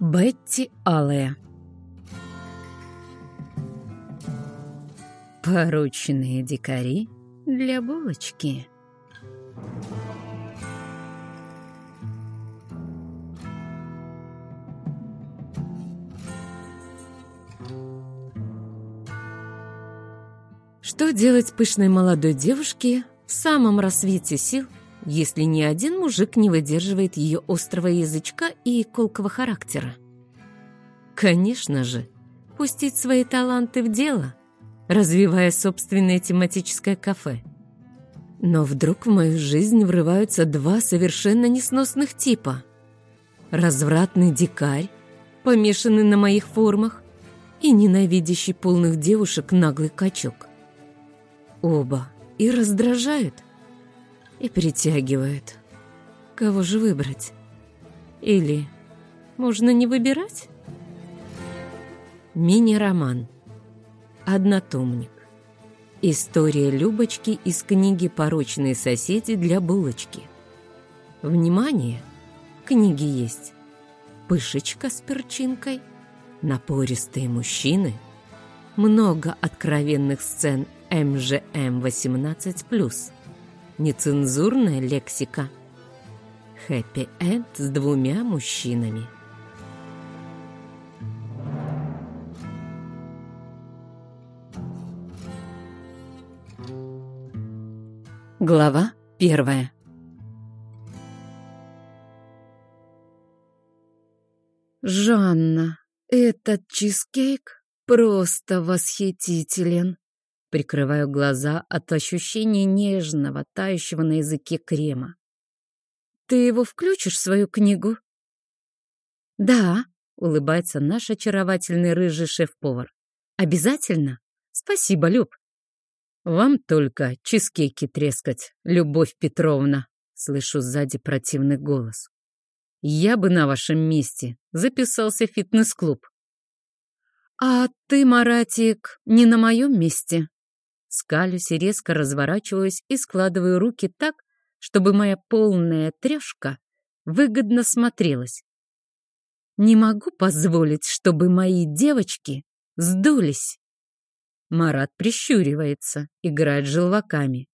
Бетти Аллея Порученные дикари для булочки. Что делать пышной молодой девушке в самом рассвете сил, если ни один мужик не выдерживает ее острого язычка и колкого характера? Конечно же, пустить свои таланты в дело, развивая собственное тематическое кафе. Но вдруг в мою жизнь врываются два совершенно несносных типа. Развратный дикарь, помешанный на моих формах, и ненавидящий полных девушек наглый качок. Оба и раздражают, и притягивают. Кого же выбрать? Или можно не выбирать? Мини-роман. Однотомник. История Любочки из книги «Порочные соседи для булочки». Внимание! Книги есть. Пышечка с перчинкой, напористые мужчины, много откровенных сцен МЖМ 18+, нецензурная лексика, хэппи-энд с двумя мужчинами. Глава первая «Жанна, этот чизкейк просто восхитителен!» Прикрываю глаза от ощущения нежного, тающего на языке крема. «Ты его включишь в свою книгу?» «Да», — улыбается наш очаровательный рыжий шеф-повар. «Обязательно? Спасибо, Люб». «Вам только чизкейки трескать, Любовь Петровна», — слышу сзади противный голос. «Я бы на вашем месте записался в фитнес-клуб». «А ты, Маратик, не на моем месте?» Скалюсь и резко разворачиваюсь и складываю руки так, чтобы моя полная трешка выгодно смотрелась. Не могу позволить, чтобы мои девочки сдулись. Марат прищуривается, играет желваками.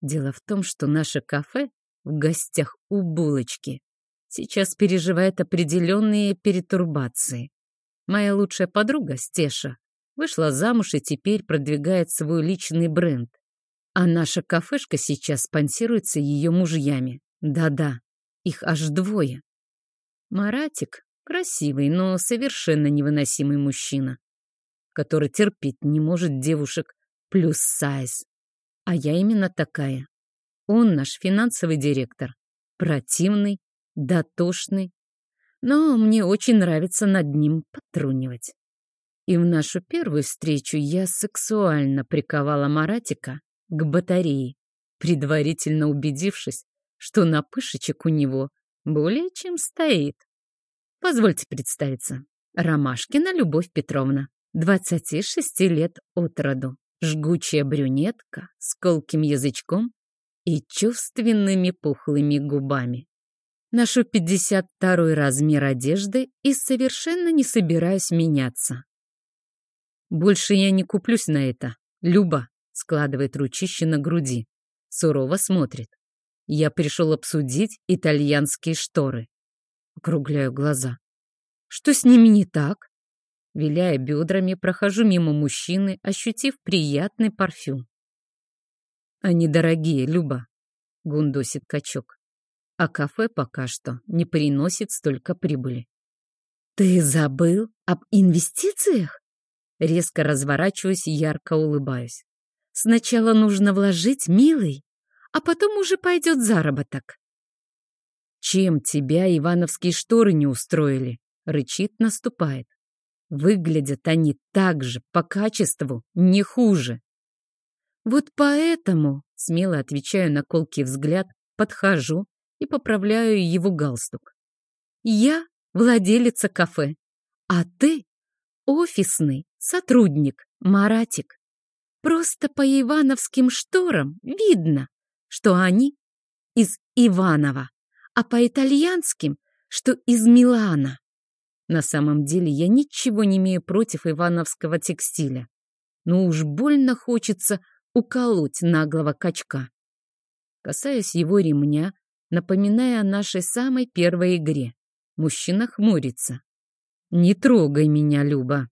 Дело в том, что наше кафе в гостях у булочки сейчас переживает определенные перетурбации. Моя лучшая подруга, Стеша, Вышла замуж и теперь продвигает свой личный бренд. А наша кафешка сейчас спонсируется ее мужьями. Да-да, их аж двое. Маратик — красивый, но совершенно невыносимый мужчина, который терпеть не может девушек плюс сайз. А я именно такая. Он наш финансовый директор. Противный, дотошный. Но мне очень нравится над ним потрунивать. И в нашу первую встречу я сексуально приковала Маратика к батарее, предварительно убедившись, что на пышечек у него более чем стоит. Позвольте представиться. Ромашкина Любовь Петровна, 26 лет от роду, жгучая брюнетка с колким язычком и чувственными пухлыми губами. Ношу 52 размер одежды и совершенно не собираюсь меняться. Больше я не куплюсь на это. Люба складывает ручище на груди. Сурово смотрит. Я пришел обсудить итальянские шторы. Округляю глаза. Что с ними не так? Виляя бедрами, прохожу мимо мужчины, ощутив приятный парфюм. Они дорогие, Люба, гундосит качок. А кафе пока что не приносит столько прибыли. Ты забыл об инвестициях? Резко разворачиваюсь и ярко улыбаюсь. Сначала нужно вложить, милый, а потом уже пойдет заработок. Чем тебя ивановские шторы не устроили? Рычит, наступает. Выглядят они так же, по качеству, не хуже. Вот поэтому, смело отвечаю на колкий взгляд, подхожу и поправляю его галстук. Я владелица кафе, а ты офисный сотрудник Маратик. Просто по ивановским шторам видно, что они из Иванова, а по итальянским, что из Милана. На самом деле я ничего не имею против ивановского текстиля. Но уж больно хочется уколоть наглого качка. Касаясь его ремня, напоминая о нашей самой первой игре. Мужчина хмурится. «Не трогай меня, Люба.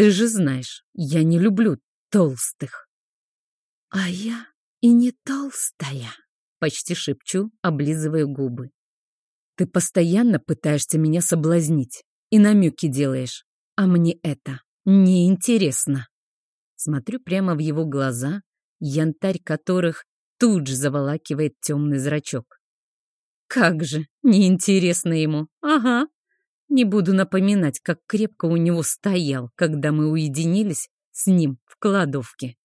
Ты же знаешь, я не люблю толстых». «А я и не толстая», — почти шепчу, облизывая губы. «Ты постоянно пытаешься меня соблазнить и намеки делаешь, а мне это неинтересно». Смотрю прямо в его глаза, янтарь которых тут же заволакивает темный зрачок. Как же, неинтересно ему. Ага. Не буду напоминать, как крепко у него стоял, когда мы уединились с ним в кладовке.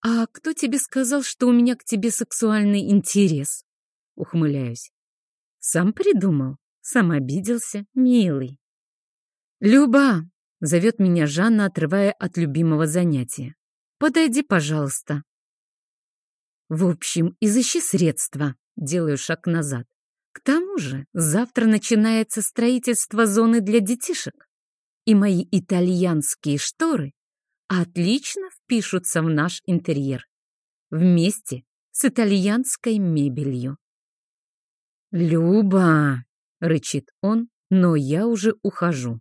«А кто тебе сказал, что у меня к тебе сексуальный интерес?» Ухмыляюсь. «Сам придумал, сам обиделся, милый». «Люба!» — зовет меня Жанна, отрывая от любимого занятия. «Подойди, пожалуйста». «В общем, изыщи средства», — делаю шаг назад. «К тому же завтра начинается строительство зоны для детишек, и мои итальянские шторы отлично впишутся в наш интерьер. Вместе с итальянской мебелью. «Люба!» — рычит он, но я уже ухожу.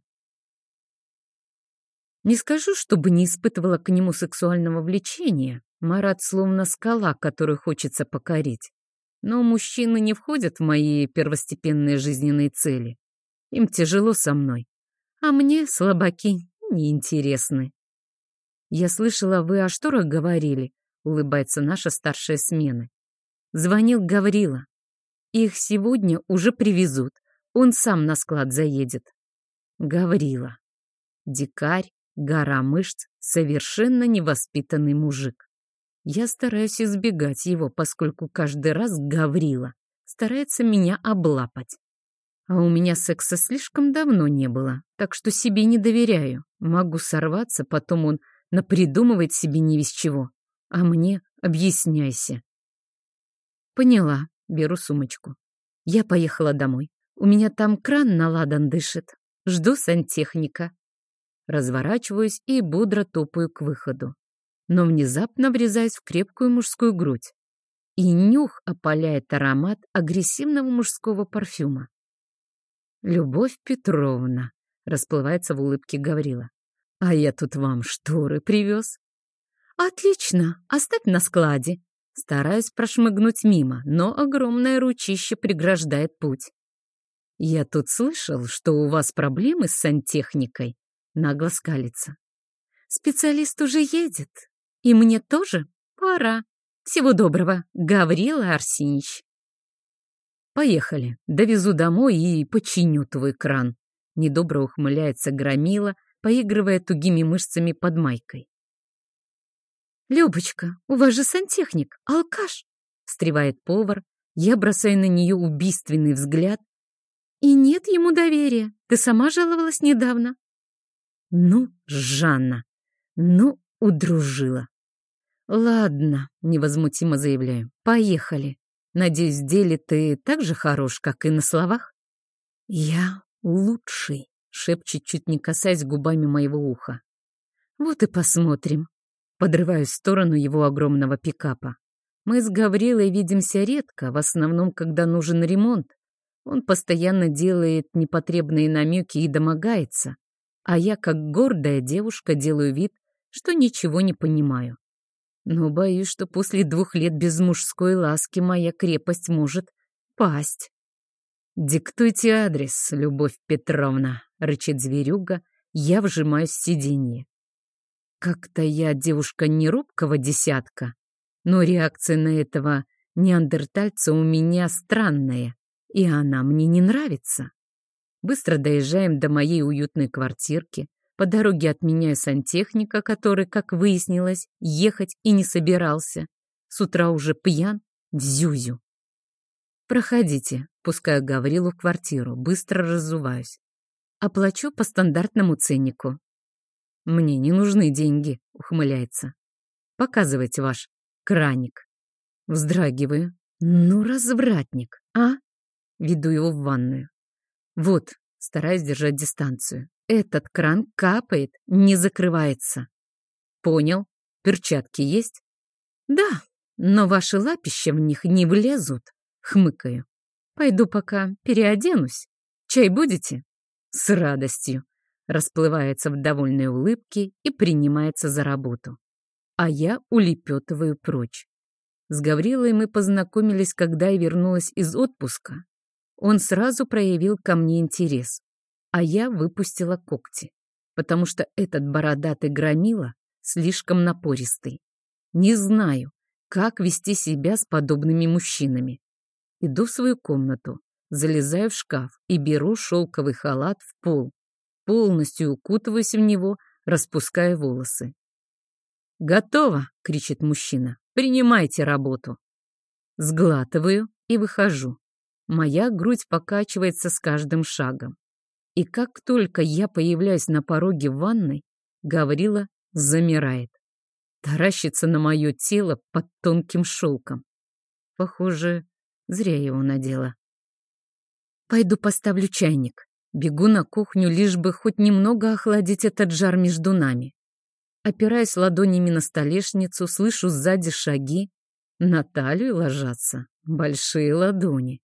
Не скажу, чтобы не испытывала к нему сексуального влечения. Марат словно скала, которую хочется покорить. Но мужчины не входят в мои первостепенные жизненные цели. Им тяжело со мной. А мне слабаки неинтересны. «Я слышала, вы о шторах говорили», — улыбается наша старшая смена. Звонил Гаврила. Их сегодня уже привезут. Он сам на склад заедет. Гаврила. Дикарь, гора мышц, совершенно невоспитанный мужик. Я стараюсь избегать его, поскольку каждый раз Гаврила старается меня облапать. А у меня секса слишком давно не было, так что себе не доверяю. Могу сорваться, потом он напридумывает себе не весь чего. А мне объясняйся. Поняла, беру сумочку. Я поехала домой. У меня там кран наладан дышит. Жду сантехника. Разворачиваюсь и бодро топаю к выходу. Но внезапно врезаюсь в крепкую мужскую грудь. И нюх опаляет аромат агрессивного мужского парфюма. «Любовь Петровна», — расплывается в улыбке Гаврила. А я тут вам шторы привез. Отлично, оставь на складе. Стараюсь прошмыгнуть мимо, но огромное ручище преграждает путь. Я тут слышал, что у вас проблемы с сантехникой. Нагло скалится. Специалист уже едет. И мне тоже пора. Всего доброго, Гаврила Арсеньевич. Поехали. Довезу домой и починю твой кран. Недобро ухмыляется Громила, поигрывая тугими мышцами под майкой. «Любочка, у вас же сантехник, алкаш!» — встревает повар. Я бросаю на нее убийственный взгляд. «И нет ему доверия. Ты сама жаловалась недавно». «Ну, Жанна, ну, удружила». «Ладно», — невозмутимо заявляю, — «поехали. Надеюсь, в деле ты так же хорош, как и на словах?» «Я лучший» шепчет, чуть не касаясь губами моего уха. Вот и посмотрим. Подрываюсь в сторону его огромного пикапа. Мы с Гаврилой видимся редко, в основном, когда нужен ремонт. Он постоянно делает непотребные намеки и домогается, а я, как гордая девушка, делаю вид, что ничего не понимаю. Но боюсь, что после двух лет без мужской ласки моя крепость может пасть. «Диктуйте адрес, Любовь Петровна», — рычит зверюга, я вжимаюсь в сиденье. Как-то я девушка не робкого десятка, но реакция на этого неандертальца у меня странная, и она мне не нравится. Быстро доезжаем до моей уютной квартирки, по дороге отменяю сантехника, который, как выяснилось, ехать и не собирался. С утра уже пьян в зюзю. «Проходите», — пускаю Гаврилу в квартиру, быстро разуваюсь. Оплачу по стандартному ценнику. Мне не нужны деньги, ухмыляется. Показывайте ваш краник. Вздрагиваю. Ну, развратник, а? Веду его в ванную. Вот, стараясь держать дистанцию. Этот кран капает, не закрывается. Понял. Перчатки есть? Да, но ваши лапища в них не влезут. Хмыкаю. Пойду пока переоденусь. Чай будете? С радостью. Расплывается в довольной улыбке и принимается за работу. А я улепетываю прочь. С Гаврилой мы познакомились, когда я вернулась из отпуска. Он сразу проявил ко мне интерес, а я выпустила когти, потому что этот бородатый громила слишком напористый. Не знаю, как вести себя с подобными мужчинами. Иду в свою комнату, залезаю в шкаф и беру шелковый халат в пол, полностью укутываюсь в него, распуская волосы. «Готово!» — кричит мужчина. «Принимайте работу!» Сглатываю и выхожу. Моя грудь покачивается с каждым шагом. И как только я появляюсь на пороге ванной, Гаврила замирает. Таращится на мое тело под тонким шелком. Похоже, зря его надела. Пойду поставлю чайник. Бегу на кухню, лишь бы хоть немного охладить этот жар между нами. Опираясь ладонями на столешницу, слышу сзади шаги. На талию ложатся большие ладони.